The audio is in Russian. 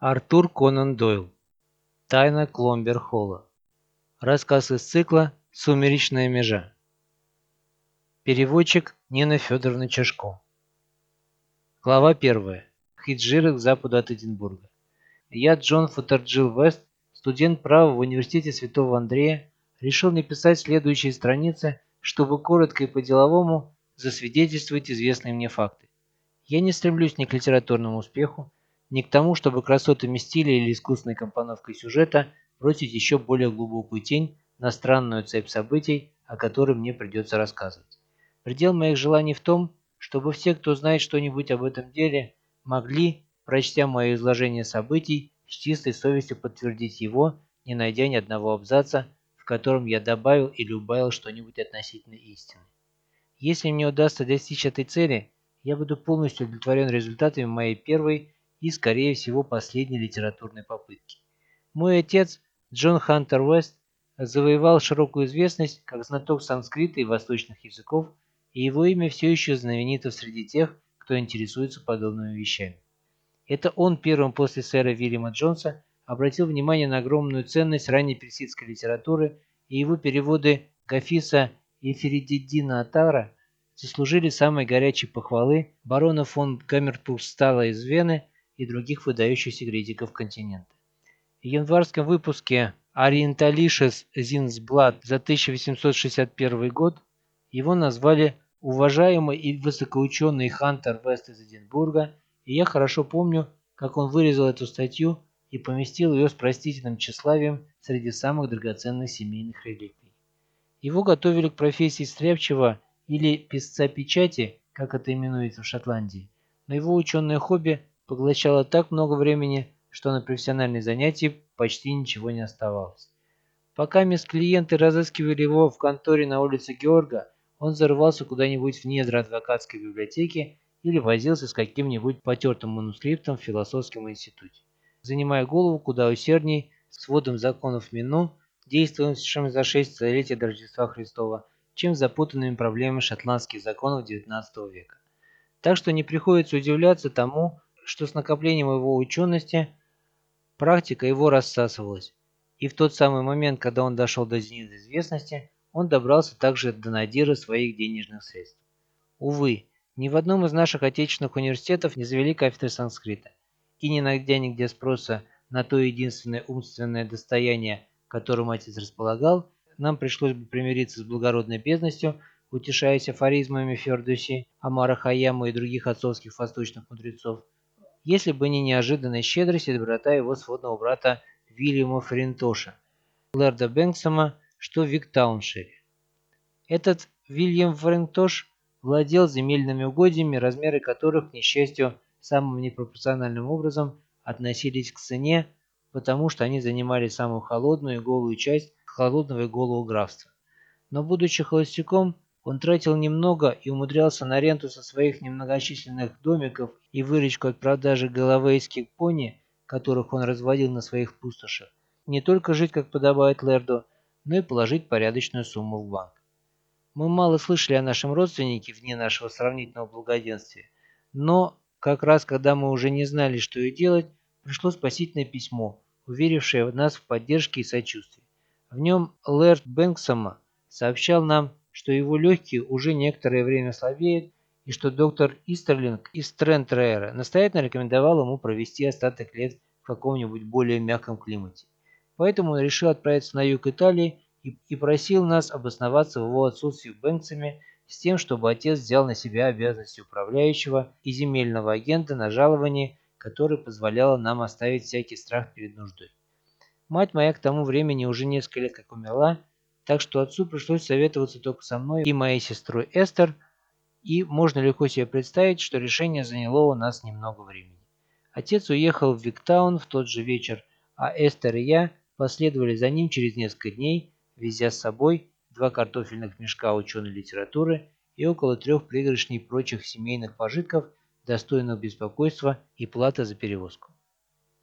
Артур Конан Дойл. Тайна Кломбер-Холла. Рассказ из цикла «Сумеречная межа». Переводчик Нина Федоровна Чашко. Глава первая. Хиджиры к западу от Эдинбурга. Я, Джон Футерджилл Вест, студент права в Университете Святого Андрея, решил написать следующие страницы, чтобы коротко и по-деловому засвидетельствовать известные мне факты. Я не стремлюсь ни к литературному успеху, не к тому, чтобы красотами стиля или искусной компоновкой сюжета бросить еще более глубокую тень на странную цепь событий, о которой мне придется рассказывать. Предел моих желаний в том, чтобы все, кто знает что-нибудь об этом деле, могли, прочтя мое изложение событий, с чистой совестью подтвердить его, не найдя ни одного абзаца, в котором я добавил или убавил что-нибудь относительно истины. Если мне удастся достичь этой цели, я буду полностью удовлетворен результатами моей первой и, скорее всего, последней литературной попытки. Мой отец, Джон Хантер Уэст, завоевал широкую известность как знаток санскрита и восточных языков, и его имя все еще знаменито среди тех, кто интересуется подобными вещами. Это он первым после сэра Вильяма Джонса обратил внимание на огромную ценность ранней персидской литературы, и его переводы Гафиса и Феридиддина Атара заслужили самой горячей похвалы барона фон Гаммерпустала из Вены и других выдающихся критиков континента. В январском выпуске Orientalisches Zinsblatt за 1861 год его назвали уважаемый и высокоученый Хантер Вест из Эдинбурга, и я хорошо помню, как он вырезал эту статью и поместил ее с простительным тщеславием среди самых драгоценных семейных реликвий. Его готовили к профессии стряпчего или писца печати, как это именуется в Шотландии, но его ученое хобби поглощало так много времени, что на профессиональные занятия почти ничего не оставалось. Пока мисс клиенты разыскивали его в конторе на улице Георга, он зарывался куда-нибудь в недра адвокатской библиотеки или возился с каким-нибудь потертым манускриптом в философском институте, занимая голову куда усердней сводом законов Мину, действовавшим за шесть столетий до Рождества Христова, чем запутанными проблемами шотландских законов XIX века. Так что не приходится удивляться тому, что с накоплением его учености практика его рассасывалась, и в тот самый момент, когда он дошел до зенита известности, он добрался также до надира своих денежных средств. Увы, ни в одном из наших отечественных университетов не завели кафедры санскрита, и не найдя нигде спроса на то единственное умственное достояние, которым отец располагал, нам пришлось бы примириться с благородной бедностью, утешаясь афоризмами Фердуси, Амара Хаяма и других отцовских восточных мудрецов, если бы не неожиданная щедрость и доброта его сводного брата Вильяма Фринтоша, Лэрда Бэнксома, что в Виктауншире. Этот Вильям Фринтош владел земельными угодьями, размеры которых, к несчастью, самым непропорциональным образом относились к цене, потому что они занимали самую холодную и голую часть холодного и голого графства. Но будучи холостяком, он тратил немного и умудрялся на ренту со своих немногочисленных домиков и выручку от продажи головейских пони, которых он разводил на своих пустошах, не только жить, как подобает Лерду, но и положить порядочную сумму в банк. Мы мало слышали о нашем родственнике вне нашего сравнительного благоденствия, но как раз когда мы уже не знали, что и делать, пришло спасительное письмо, уверившее нас в поддержке и сочувствии. В нем Лэрд Бэнксома сообщал нам, что его легкие уже некоторое время слабеют, и что доктор Истерлинг из Трентрейра настоятельно рекомендовал ему провести остаток лет в каком-нибудь более мягком климате. Поэтому он решил отправиться на юг Италии и, и просил нас обосноваться в его отсутствии в Бэнксами с тем, чтобы отец взял на себя обязанности управляющего и земельного агента на жалование, которое позволяло нам оставить всякий страх перед нуждой. Мать моя к тому времени уже несколько лет как умерла, так что отцу пришлось советоваться только со мной и моей сестрой Эстер, и можно легко себе представить, что решение заняло у нас немного времени. Отец уехал в Виктаун в тот же вечер, а Эстер и я последовали за ним через несколько дней, везя с собой два картофельных мешка ученой литературы и около трех пригоршней прочих семейных пожитков, достойных беспокойства и платы за перевозку.